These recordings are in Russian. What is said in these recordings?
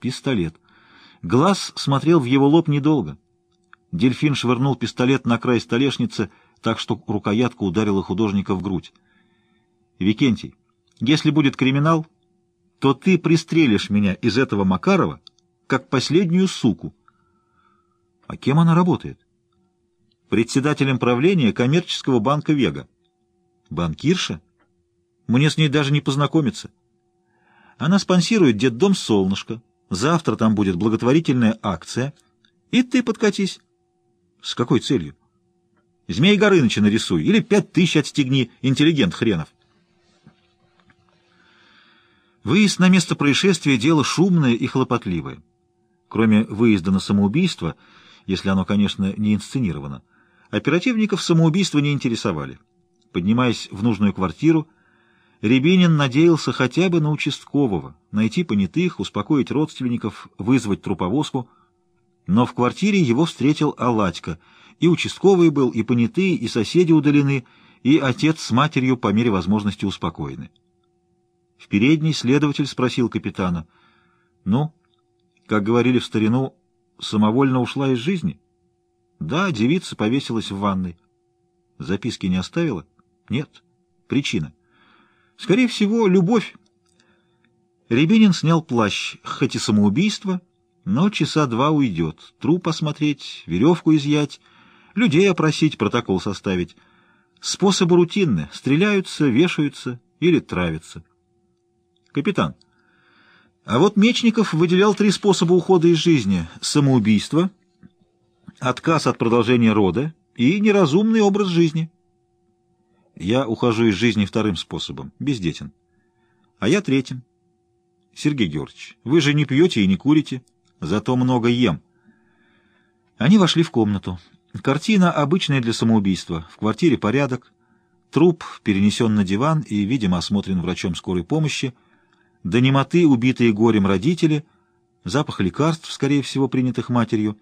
Пистолет. Глаз смотрел в его лоб недолго. Дельфин швырнул пистолет на край столешницы, так что рукоятка ударила художника в грудь. «Викентий, если будет криминал, то ты пристрелишь меня из этого Макарова, как последнюю суку». «А кем она работает?» «Председателем правления коммерческого банка «Вега». «Банкирша? Мне с ней даже не познакомиться». Она спонсирует детдом «Солнышко». Завтра там будет благотворительная акция. И ты подкатись. С какой целью? Змей Горыныча нарисуй. Или пять тысяч отстегни, интеллигент хренов. Выезд на место происшествия — дело шумное и хлопотливое. Кроме выезда на самоубийство, если оно, конечно, не инсценировано, оперативников самоубийства не интересовали. Поднимаясь в нужную квартиру, Рябинин надеялся хотя бы на участкового, найти понятых, успокоить родственников, вызвать труповозку. Но в квартире его встретил Аладька. И участковый был, и понятые, и соседи удалены, и отец с матерью по мере возможности успокоены. В передней следователь спросил капитана. «Ну, как говорили в старину, самовольно ушла из жизни?» «Да, девица повесилась в ванной». «Записки не оставила?» «Нет». «Причина?» Скорее всего, любовь. Рябинин снял плащ, хоть и самоубийство, но часа два уйдет. Труп осмотреть, веревку изъять, людей опросить, протокол составить. Способы рутинны. Стреляются, вешаются или травятся. Капитан, а вот Мечников выделял три способа ухода из жизни. Самоубийство, отказ от продолжения рода и неразумный образ жизни. Я ухожу из жизни вторым способом, бездетен. А я третьим. Сергей Георгиевич, вы же не пьете и не курите, зато много ем. Они вошли в комнату. Картина обычная для самоубийства. В квартире порядок. Труп перенесен на диван и, видимо, осмотрен врачом скорой помощи. До немоты убитые горем родители. Запах лекарств, скорее всего, принятых матерью.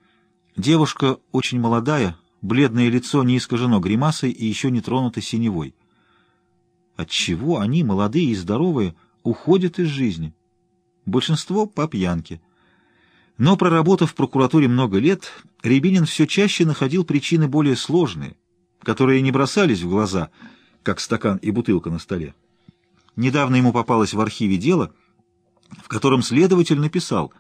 Девушка очень молодая, Бледное лицо не искажено гримасой и еще не тронуто синевой. Отчего они, молодые и здоровые, уходят из жизни? Большинство по пьянке. Но, проработав в прокуратуре много лет, Рябинин все чаще находил причины более сложные, которые не бросались в глаза, как стакан и бутылка на столе. Недавно ему попалось в архиве дело, в котором следователь написал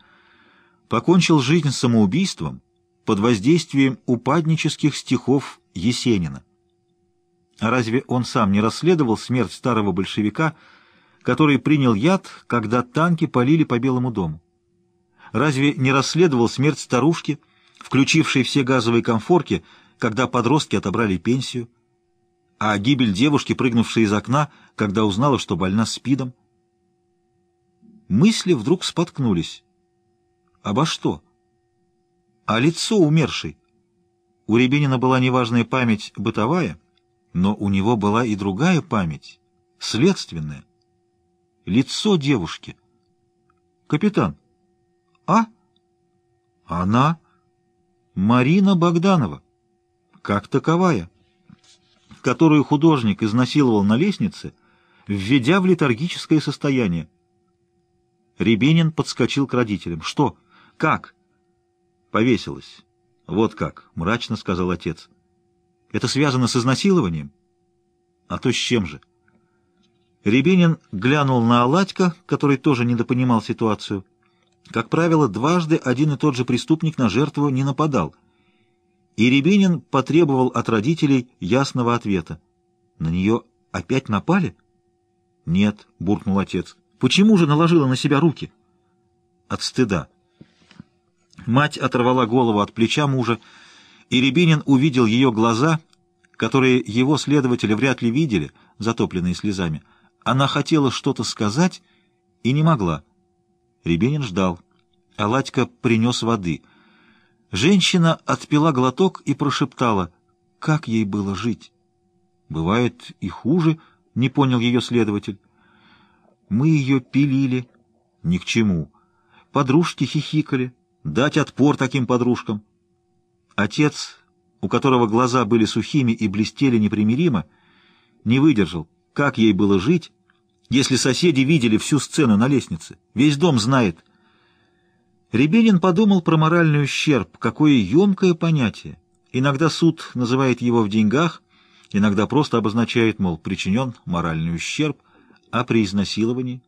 «Покончил жизнь самоубийством под воздействием упаднических стихов Есенина. А разве он сам не расследовал смерть старого большевика, который принял яд, когда танки полили по Белому дому? Разве не расследовал смерть старушки, включившей все газовые комфорки, когда подростки отобрали пенсию? А гибель девушки, прыгнувшей из окна, когда узнала, что больна СПИДом? Мысли вдруг споткнулись. Обо что? А лицо умершей? У Рябинина была неважная память бытовая, но у него была и другая память, следственная. Лицо девушки. Капитан. А? Она? Марина Богданова. Как таковая. Которую художник изнасиловал на лестнице, введя в летаргическое состояние. Рябинин подскочил к родителям. Что? Как? Повесилась. Вот как, мрачно сказал отец. Это связано с изнасилованием? А то с чем же? Рябинин глянул на Аладька, который тоже недопонимал ситуацию. Как правило, дважды один и тот же преступник на жертву не нападал. И Рябинин потребовал от родителей ясного ответа. На нее опять напали? Нет, буркнул отец. Почему же наложила на себя руки? От стыда. Мать оторвала голову от плеча мужа, и Рябинин увидел ее глаза, которые его следователи вряд ли видели, затопленные слезами. Она хотела что-то сказать и не могла. Рябинин ждал. Аладька принес воды. Женщина отпила глоток и прошептала, как ей было жить. «Бывает и хуже», — не понял ее следователь. «Мы ее пилили». «Ни к чему». Подружки хихикали дать отпор таким подружкам. Отец, у которого глаза были сухими и блестели непримиримо, не выдержал, как ей было жить, если соседи видели всю сцену на лестнице. Весь дом знает. Рябинин подумал про моральный ущерб, какое емкое понятие. Иногда суд называет его в деньгах, иногда просто обозначает, мол, причинен моральный ущерб, а при изнасиловании